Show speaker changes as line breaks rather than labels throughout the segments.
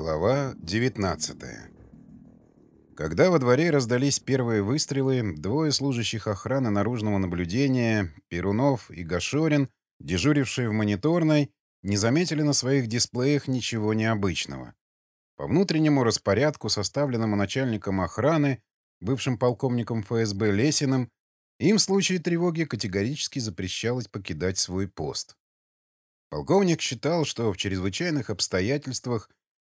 Глава 19 Когда во дворе раздались первые выстрелы, двое служащих охраны наружного наблюдения, Перунов и Гашорин, дежурившие в мониторной, не заметили на своих дисплеях ничего необычного. По внутреннему распорядку, составленному начальником охраны, бывшим полковником ФСБ Лесиным, им в случае тревоги категорически запрещалось покидать свой пост. Полковник считал, что в чрезвычайных обстоятельствах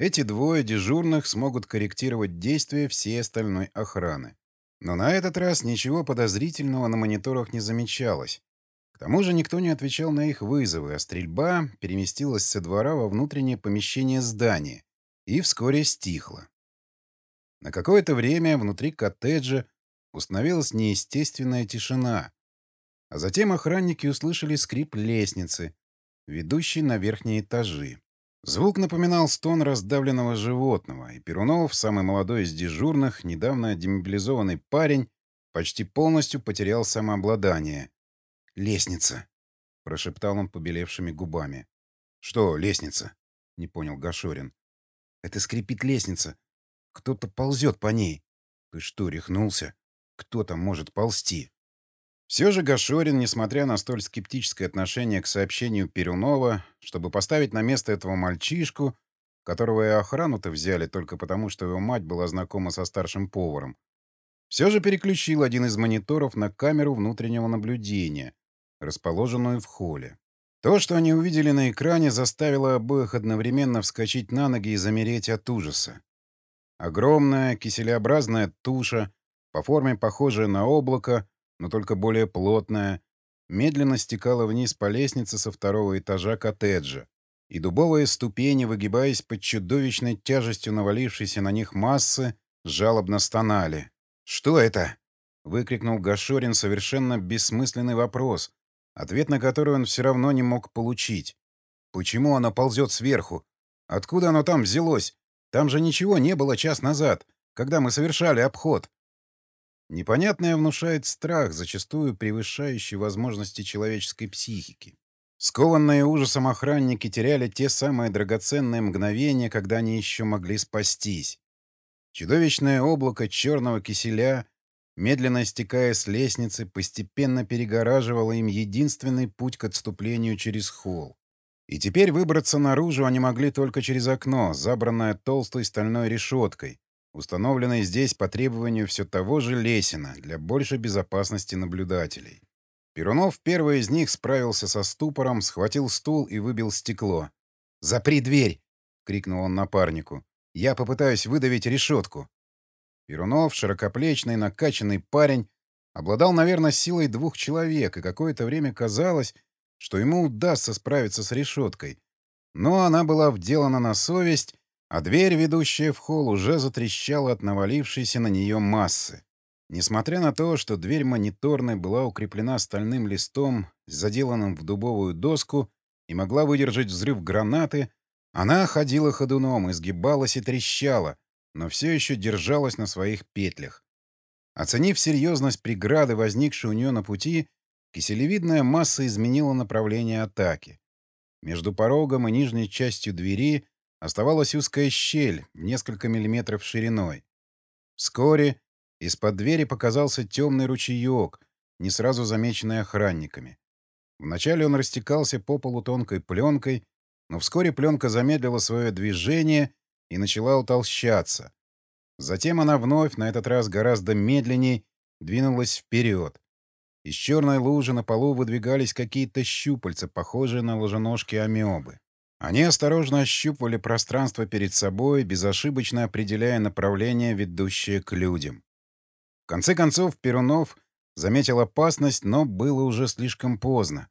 эти двое дежурных смогут корректировать действия всей остальной охраны. Но на этот раз ничего подозрительного на мониторах не замечалось. К тому же никто не отвечал на их вызовы, а стрельба переместилась со двора во внутреннее помещение здания и вскоре стихла. На какое-то время внутри коттеджа установилась неестественная тишина, а затем охранники услышали скрип лестницы, ведущей на верхние этажи. Звук напоминал стон раздавленного животного, и Перунов, самый молодой из дежурных, недавно демобилизованный парень, почти полностью потерял самообладание. «Лестница!» — прошептал он побелевшими губами. «Что лестница?» — не понял Гашорин. «Это скрипит лестница. Кто-то ползет по ней. Ты что, рехнулся? Кто там может ползти?» Все же Гашорин, несмотря на столь скептическое отношение к сообщению Перунова, чтобы поставить на место этого мальчишку, которого и охрану-то взяли только потому, что его мать была знакома со старшим поваром, все же переключил один из мониторов на камеру внутреннего наблюдения, расположенную в холле. То, что они увидели на экране, заставило обоих одновременно вскочить на ноги и замереть от ужаса. Огромная киселеобразная туша, по форме похожая на облако, но только более плотная, медленно стекала вниз по лестнице со второго этажа коттеджа, и дубовые ступени, выгибаясь под чудовищной тяжестью навалившейся на них массы, жалобно стонали. «Что это?» — выкрикнул Гашорин совершенно бессмысленный вопрос, ответ на который он все равно не мог получить. «Почему оно ползет сверху? Откуда оно там взялось? Там же ничего не было час назад, когда мы совершали обход». Непонятное внушает страх, зачастую превышающий возможности человеческой психики. Скованные ужасом охранники теряли те самые драгоценные мгновения, когда они еще могли спастись. Чудовищное облако черного киселя, медленно стекая с лестницы, постепенно перегораживало им единственный путь к отступлению через холл. И теперь выбраться наружу они могли только через окно, забранное толстой стальной решеткой, установленной здесь по требованию все того же Лесина для большей безопасности наблюдателей. Перунов, первый из них, справился со ступором, схватил стул и выбил стекло. «Запри дверь!» — крикнул он напарнику. «Я попытаюсь выдавить решетку». Перунов, широкоплечный, накачанный парень, обладал, наверное, силой двух человек, и какое-то время казалось, что ему удастся справиться с решеткой. Но она была вделана на совесть, а дверь, ведущая в холл, уже затрещала от навалившейся на нее массы. Несмотря на то, что дверь мониторной была укреплена стальным листом, заделанным в дубовую доску, и могла выдержать взрыв гранаты, она ходила ходуном, изгибалась и трещала, но все еще держалась на своих петлях. Оценив серьезность преграды, возникшей у нее на пути, киселевидная масса изменила направление атаки. Между порогом и нижней частью двери Оставалась узкая щель, несколько миллиметров шириной. Вскоре из-под двери показался темный ручеек, не сразу замеченный охранниками. Вначале он растекался по полу тонкой пленкой, но вскоре пленка замедлила свое движение и начала утолщаться. Затем она вновь, на этот раз гораздо медленнее, двинулась вперед. Из черной лужи на полу выдвигались какие-то щупальца, похожие на ложеножки амебы. Они осторожно ощупывали пространство перед собой, безошибочно определяя направление, ведущее к людям. В конце концов, Перунов заметил опасность, но было уже слишком поздно.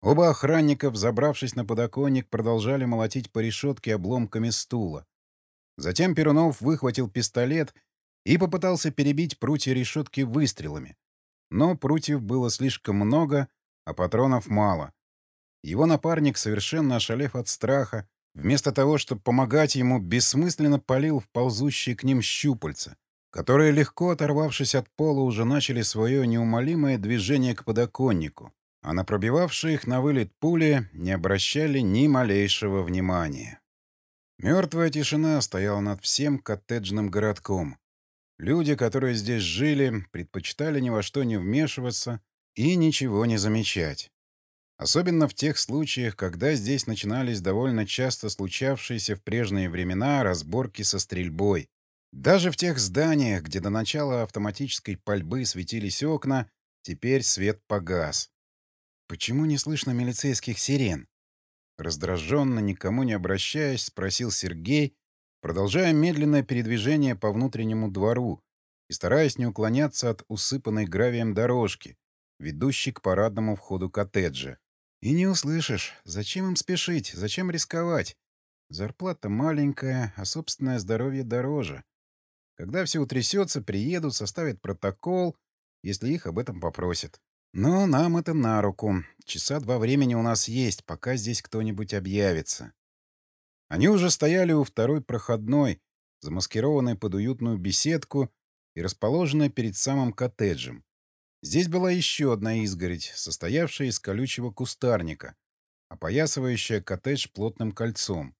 Оба охранника, забравшись на подоконник, продолжали молотить по решетке обломками стула. Затем Перунов выхватил пистолет и попытался перебить прутья решетки выстрелами. Но прутьев было слишком много, а патронов мало. Его напарник, совершенно ошалев от страха, вместо того, чтобы помогать ему, бессмысленно полил в ползущие к ним щупальца, которые, легко оторвавшись от пола, уже начали свое неумолимое движение к подоконнику, а на пробивавшие их на вылет пули не обращали ни малейшего внимания. Мертвая тишина стояла над всем коттеджным городком. Люди, которые здесь жили, предпочитали ни во что не вмешиваться и ничего не замечать. Особенно в тех случаях, когда здесь начинались довольно часто случавшиеся в прежние времена разборки со стрельбой. Даже в тех зданиях, где до начала автоматической пальбы светились окна, теперь свет погас. Почему не слышно милицейских сирен? Раздраженно, никому не обращаясь, спросил Сергей, продолжая медленное передвижение по внутреннему двору и стараясь не уклоняться от усыпанной гравием дорожки, ведущей к парадному входу коттеджа. «И не услышишь. Зачем им спешить? Зачем рисковать? Зарплата маленькая, а собственное здоровье дороже. Когда все утрясется, приедут, составят протокол, если их об этом попросят. Но нам это на руку. Часа два времени у нас есть, пока здесь кто-нибудь объявится. Они уже стояли у второй проходной, замаскированной под уютную беседку и расположенной перед самым коттеджем. Здесь была еще одна изгородь, состоявшая из колючего кустарника, опоясывающая коттедж плотным кольцом.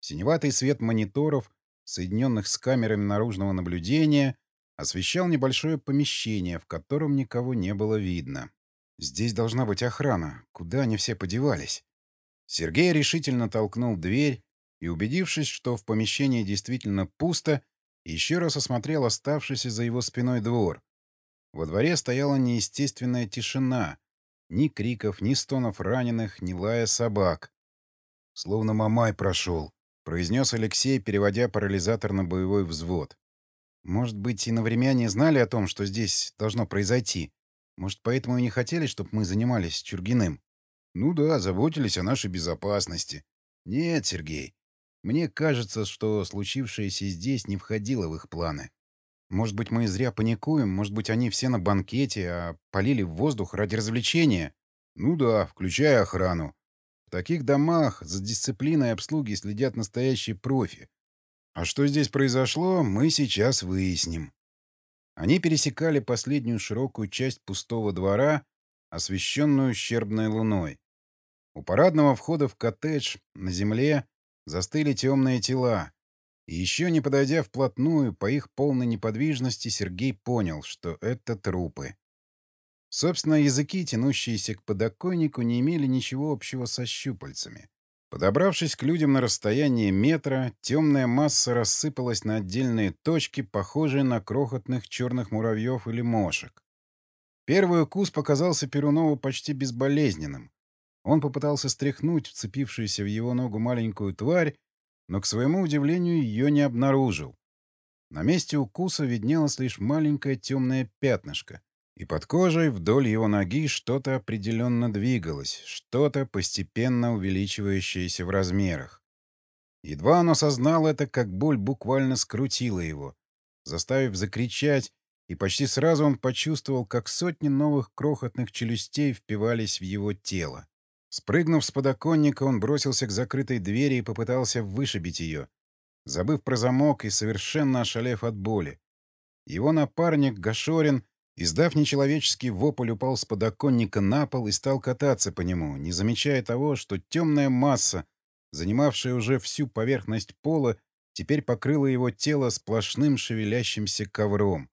Синеватый свет мониторов, соединенных с камерами наружного наблюдения, освещал небольшое помещение, в котором никого не было видно. «Здесь должна быть охрана. Куда они все подевались?» Сергей решительно толкнул дверь и, убедившись, что в помещении действительно пусто, еще раз осмотрел оставшийся за его спиной двор. Во дворе стояла неестественная тишина. Ни криков, ни стонов раненых, ни лая собак. «Словно Мамай прошел», — произнес Алексей, переводя парализатор на боевой взвод. Может быть, иновремяне знали о том, что здесь должно произойти. Может, поэтому и не хотели, чтобы мы занимались Чургиным? Ну да, заботились о нашей безопасности. Нет, Сергей. Мне кажется, что случившееся здесь не входило в их планы. Может быть, мы зря паникуем, может быть, они все на банкете, а полили в воздух ради развлечения? Ну да, включая охрану. В таких домах за дисциплиной обслуги следят настоящие профи. А что здесь произошло, мы сейчас выясним. Они пересекали последнюю широкую часть пустого двора, освещенную щербной луной. У парадного входа в коттедж на земле застыли темные тела. Еще не подойдя вплотную, по их полной неподвижности Сергей понял, что это трупы. Собственно, языки, тянущиеся к подоконнику, не имели ничего общего со щупальцами. Подобравшись к людям на расстоянии метра, темная масса рассыпалась на отдельные точки, похожие на крохотных черных муравьев или мошек. Первый укус показался Перунову почти безболезненным. Он попытался стряхнуть вцепившуюся в его ногу маленькую тварь, но, к своему удивлению, ее не обнаружил. На месте укуса виднелось лишь маленькое темное пятнышко, и под кожей вдоль его ноги что-то определенно двигалось, что-то постепенно увеличивающееся в размерах. Едва он осознал это, как боль буквально скрутила его, заставив закричать, и почти сразу он почувствовал, как сотни новых крохотных челюстей впивались в его тело. Спрыгнув с подоконника, он бросился к закрытой двери и попытался вышибить ее, забыв про замок и совершенно ошалев от боли. Его напарник, Гашорин, Издав нечеловеческий вопль, упал с подоконника на пол и стал кататься по нему, не замечая того, что темная масса, занимавшая уже всю поверхность пола, теперь покрыла его тело сплошным шевелящимся ковром.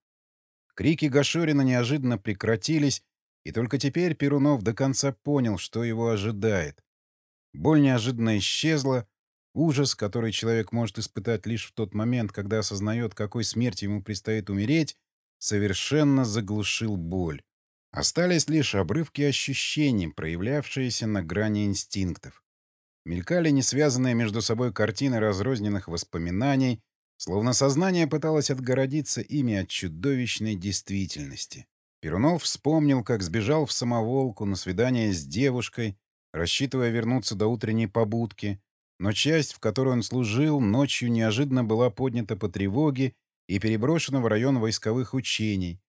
Крики Гашорина неожиданно прекратились, и только теперь Перунов до конца понял, что его ожидает. Боль неожиданно исчезла, ужас, который человек может испытать лишь в тот момент, когда осознает, какой смерти ему предстоит умереть, совершенно заглушил боль. Остались лишь обрывки ощущений, проявлявшиеся на грани инстинктов. Мелькали несвязанные между собой картины разрозненных воспоминаний, словно сознание пыталось отгородиться ими от чудовищной действительности. Перунов вспомнил, как сбежал в самоволку на свидание с девушкой, рассчитывая вернуться до утренней побудки, но часть, в которой он служил, ночью неожиданно была поднята по тревоге и переброшена в район войсковых учений.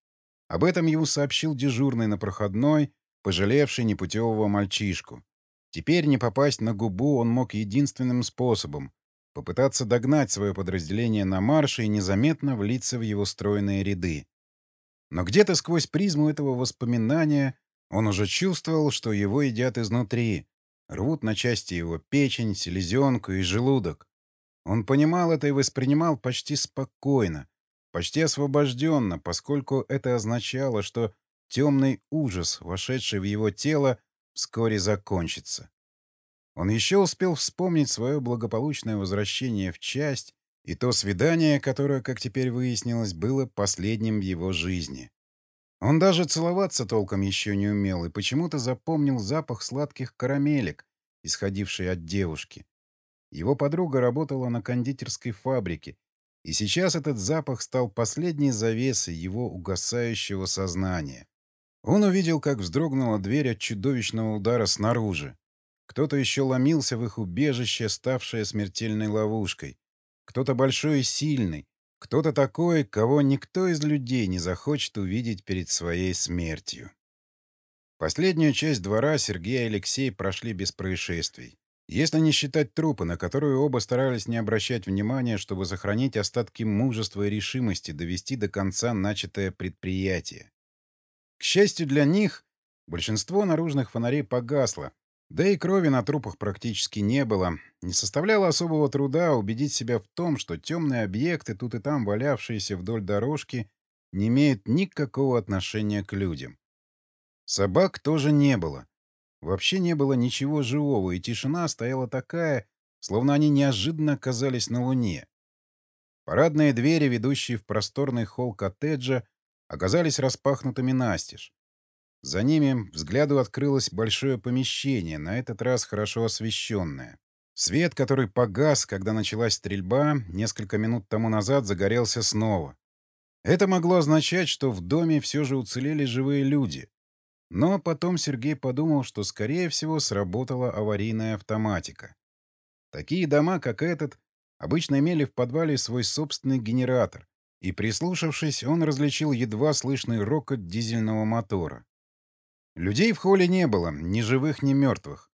Об этом ему сообщил дежурный на проходной, пожалевший непутевого мальчишку. Теперь не попасть на губу он мог единственным способом — попытаться догнать свое подразделение на марше и незаметно влиться в его стройные ряды. Но где-то сквозь призму этого воспоминания он уже чувствовал, что его едят изнутри, рвут на части его печень, селезенку и желудок. Он понимал это и воспринимал почти спокойно, почти освобожденно, поскольку это означало, что темный ужас, вошедший в его тело, вскоре закончится. Он еще успел вспомнить свое благополучное возвращение в часть и то свидание, которое, как теперь выяснилось, было последним в его жизни. Он даже целоваться толком еще не умел и почему-то запомнил запах сладких карамелек, исходивший от девушки. Его подруга работала на кондитерской фабрике, и сейчас этот запах стал последней завесой его угасающего сознания. Он увидел, как вздрогнула дверь от чудовищного удара снаружи. Кто-то еще ломился в их убежище, ставшее смертельной ловушкой. Кто-то большой и сильный, кто-то такой, кого никто из людей не захочет увидеть перед своей смертью. Последнюю часть двора Сергей и Алексей прошли без происшествий. Если не считать трупы, на которые оба старались не обращать внимания, чтобы сохранить остатки мужества и решимости довести до конца начатое предприятие. К счастью для них, большинство наружных фонарей погасло, да и крови на трупах практически не было. Не составляло особого труда убедить себя в том, что темные объекты, тут и там валявшиеся вдоль дорожки, не имеют никакого отношения к людям. Собак тоже не было. Вообще не было ничего живого, и тишина стояла такая, словно они неожиданно оказались на Луне. Парадные двери, ведущие в просторный холл коттеджа, оказались распахнутыми настежь. За ними взгляду открылось большое помещение, на этот раз хорошо освещенное. Свет, который погас, когда началась стрельба, несколько минут тому назад загорелся снова. Это могло означать, что в доме все же уцелели живые люди. Но потом Сергей подумал, что, скорее всего, сработала аварийная автоматика. Такие дома, как этот, обычно имели в подвале свой собственный генератор, и, прислушавшись, он различил едва слышный рокот дизельного мотора. Людей в холле не было, ни живых, ни мертвых.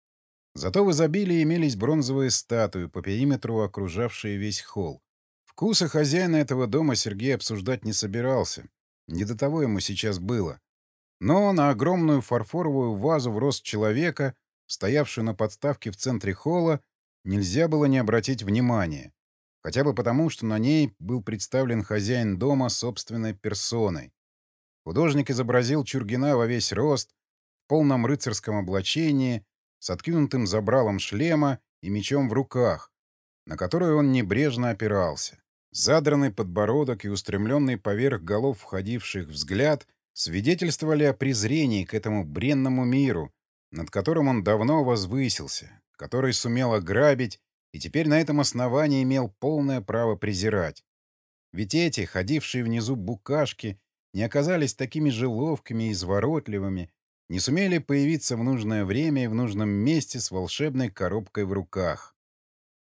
Зато в изобилии имелись бронзовые статуи, по периметру окружавшие весь холл. Вкусы хозяина этого дома Сергей обсуждать не собирался. Не до того ему сейчас было. Но на огромную фарфоровую вазу в рост человека, стоявшую на подставке в центре холла, нельзя было не обратить внимания. Хотя бы потому, что на ней был представлен хозяин дома собственной персоной. Художник изобразил Чургина во весь рост, полном рыцарском облачении, с откинутым забралом шлема и мечом в руках, на который он небрежно опирался. Задранный подбородок и устремленный поверх голов входивших взгляд свидетельствовали о презрении к этому бренному миру, над которым он давно возвысился, который сумел ограбить и теперь на этом основании имел полное право презирать. Ведь эти, ходившие внизу букашки, не оказались такими же ловкими и изворотливыми, не сумели появиться в нужное время и в нужном месте с волшебной коробкой в руках.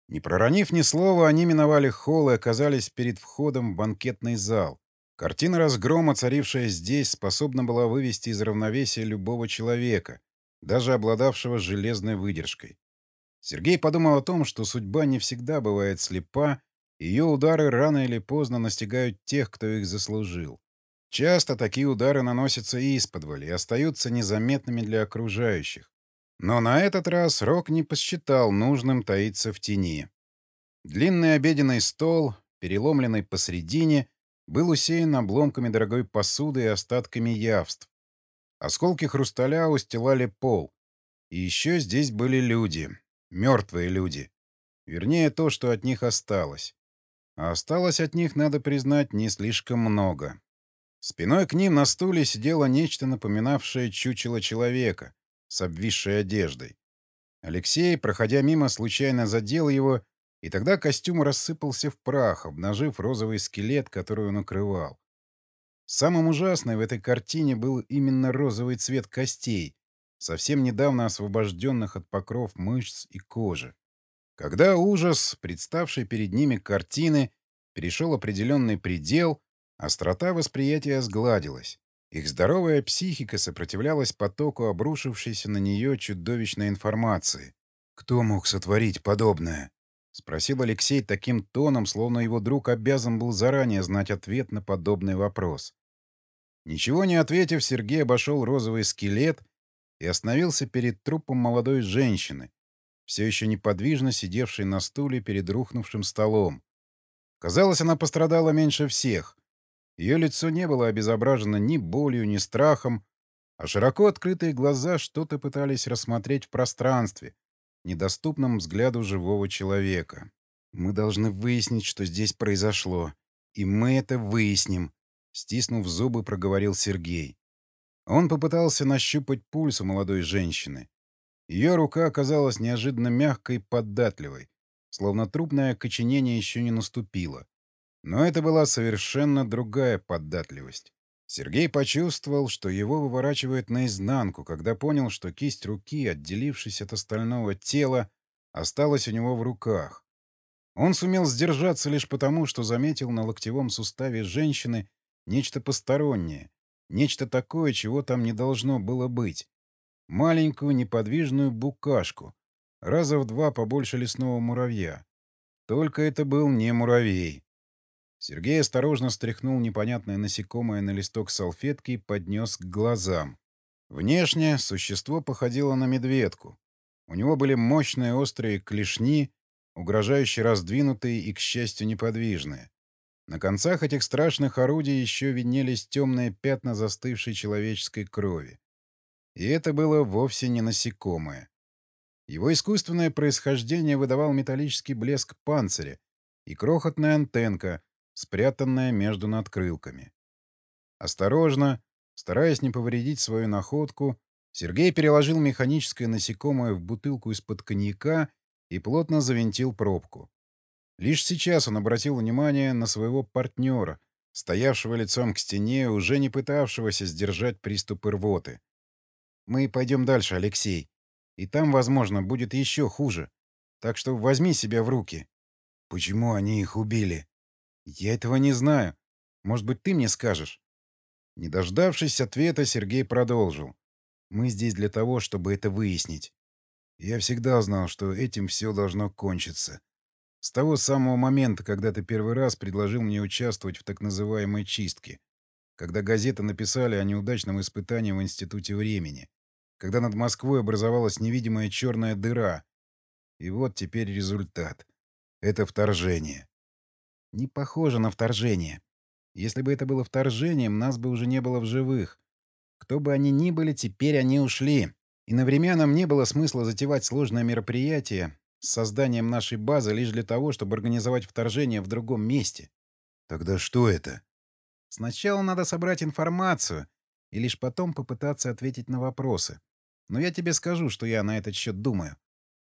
Не проронив ни слова, они миновали холл и оказались перед входом в банкетный зал. Картина разгрома, царившая здесь, способна была вывести из равновесия любого человека, даже обладавшего железной выдержкой. Сергей подумал о том, что судьба не всегда бывает слепа, ее удары рано или поздно настигают тех, кто их заслужил. Часто такие удары наносятся исподволь и остаются незаметными для окружающих. Но на этот раз Рок не посчитал нужным таиться в тени. Длинный обеденный стол, переломленный посредине, был усеян обломками дорогой посуды и остатками явств. Осколки хрусталя устилали пол. И еще здесь были люди. Мертвые люди. Вернее, то, что от них осталось. А осталось от них, надо признать, не слишком много. Спиной к ним на стуле сидело нечто напоминавшее чучело человека с обвисшей одеждой. Алексей, проходя мимо, случайно задел его, и тогда костюм рассыпался в прах, обнажив розовый скелет, который он укрывал. Самым ужасным в этой картине был именно розовый цвет костей, совсем недавно освобожденных от покров мышц и кожи. Когда ужас, представший перед ними картины, перешел определенный предел, Острота восприятия сгладилась. Их здоровая психика сопротивлялась потоку обрушившейся на нее чудовищной информации. «Кто мог сотворить подобное?» — спросил Алексей таким тоном, словно его друг обязан был заранее знать ответ на подобный вопрос. Ничего не ответив, Сергей обошел розовый скелет и остановился перед трупом молодой женщины, все еще неподвижно сидевшей на стуле перед рухнувшим столом. Казалось, она пострадала меньше всех. Ее лицо не было обезображено ни болью, ни страхом, а широко открытые глаза что-то пытались рассмотреть в пространстве, недоступном взгляду живого человека. «Мы должны выяснить, что здесь произошло. И мы это выясним», — стиснув зубы, проговорил Сергей. Он попытался нащупать пульс у молодой женщины. Ее рука оказалась неожиданно мягкой и податливой, словно трупное окоченение еще не наступило. Но это была совершенно другая податливость. Сергей почувствовал, что его выворачивает наизнанку, когда понял, что кисть руки, отделившись от остального тела, осталась у него в руках. Он сумел сдержаться лишь потому, что заметил на локтевом суставе женщины нечто постороннее, нечто такое, чего там не должно было быть. Маленькую неподвижную букашку, раза в два побольше лесного муравья. Только это был не муравей. Сергей осторожно стряхнул непонятное насекомое на листок салфетки и поднес к глазам. Внешне существо походило на медведку. У него были мощные острые клешни, угрожающе раздвинутые и, к счастью, неподвижные. На концах этих страшных орудий еще виднелись темные пятна застывшей человеческой крови. И это было вовсе не насекомое. Его искусственное происхождение выдавал металлический блеск панциря и крохотная антенка, спрятанная между надкрылками. Осторожно, стараясь не повредить свою находку, Сергей переложил механическое насекомое в бутылку из-под коньяка и плотно завинтил пробку. Лишь сейчас он обратил внимание на своего партнера, стоявшего лицом к стене, уже не пытавшегося сдержать приступы рвоты. «Мы пойдем дальше, Алексей. И там, возможно, будет еще хуже. Так что возьми себя в руки». «Почему они их убили?» «Я этого не знаю. Может быть, ты мне скажешь?» Не дождавшись ответа, Сергей продолжил. «Мы здесь для того, чтобы это выяснить. Я всегда знал, что этим все должно кончиться. С того самого момента, когда ты первый раз предложил мне участвовать в так называемой чистке. Когда газеты написали о неудачном испытании в Институте времени. Когда над Москвой образовалась невидимая черная дыра. И вот теперь результат. Это вторжение. Не похоже на вторжение. Если бы это было вторжением, нас бы уже не было в живых. Кто бы они ни были, теперь они ушли. И на время нам не было смысла затевать сложное мероприятие с созданием нашей базы лишь для того, чтобы организовать вторжение в другом месте. Тогда что это? Сначала надо собрать информацию и лишь потом попытаться ответить на вопросы. Но я тебе скажу, что я на этот счет думаю.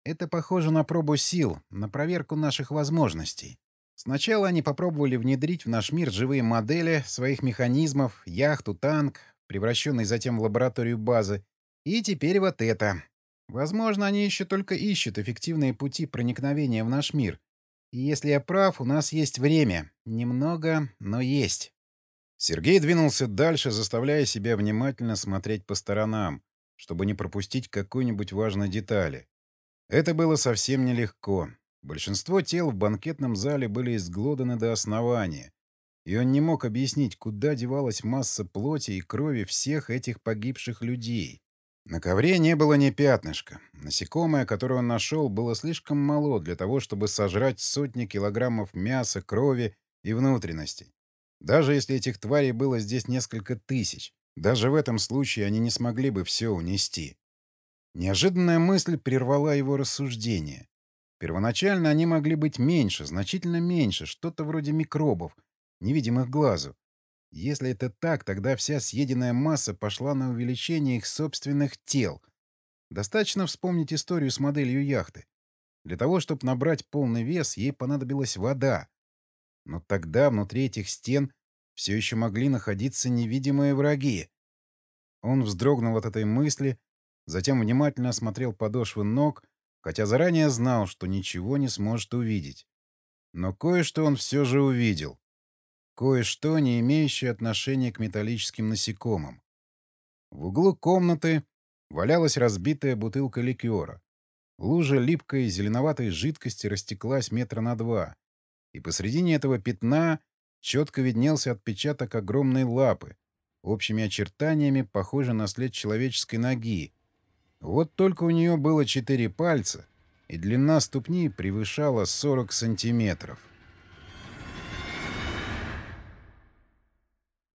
Это похоже на пробу сил, на проверку наших возможностей. Сначала они попробовали внедрить в наш мир живые модели своих механизмов, яхту, танк, превращенный затем в лабораторию базы, и теперь вот это. Возможно, они еще только ищут эффективные пути проникновения в наш мир. И если я прав, у нас есть время. Немного, но есть. Сергей двинулся дальше, заставляя себя внимательно смотреть по сторонам, чтобы не пропустить какой-нибудь важной детали. Это было совсем нелегко. Большинство тел в банкетном зале были изглоданы до основания, и он не мог объяснить, куда девалась масса плоти и крови всех этих погибших людей. На ковре не было ни пятнышка. Насекомое, которое он нашел, было слишком мало для того, чтобы сожрать сотни килограммов мяса, крови и внутренностей. Даже если этих тварей было здесь несколько тысяч, даже в этом случае они не смогли бы все унести. Неожиданная мысль прервала его рассуждение. Первоначально они могли быть меньше, значительно меньше, что-то вроде микробов, невидимых глазу. Если это так, тогда вся съеденная масса пошла на увеличение их собственных тел. Достаточно вспомнить историю с моделью яхты. Для того, чтобы набрать полный вес, ей понадобилась вода. Но тогда внутри этих стен все еще могли находиться невидимые враги. Он вздрогнул от этой мысли, затем внимательно осмотрел подошвы ног — хотя заранее знал, что ничего не сможет увидеть. Но кое-что он все же увидел. Кое-что, не имеющее отношения к металлическим насекомым. В углу комнаты валялась разбитая бутылка ликера. Лужа липкой зеленоватой жидкости растеклась метра на два, и посредине этого пятна четко виднелся отпечаток огромной лапы, общими очертаниями похожий на след человеческой ноги, вот только у нее было четыре пальца, и длина ступни превышала 40 сантиметров.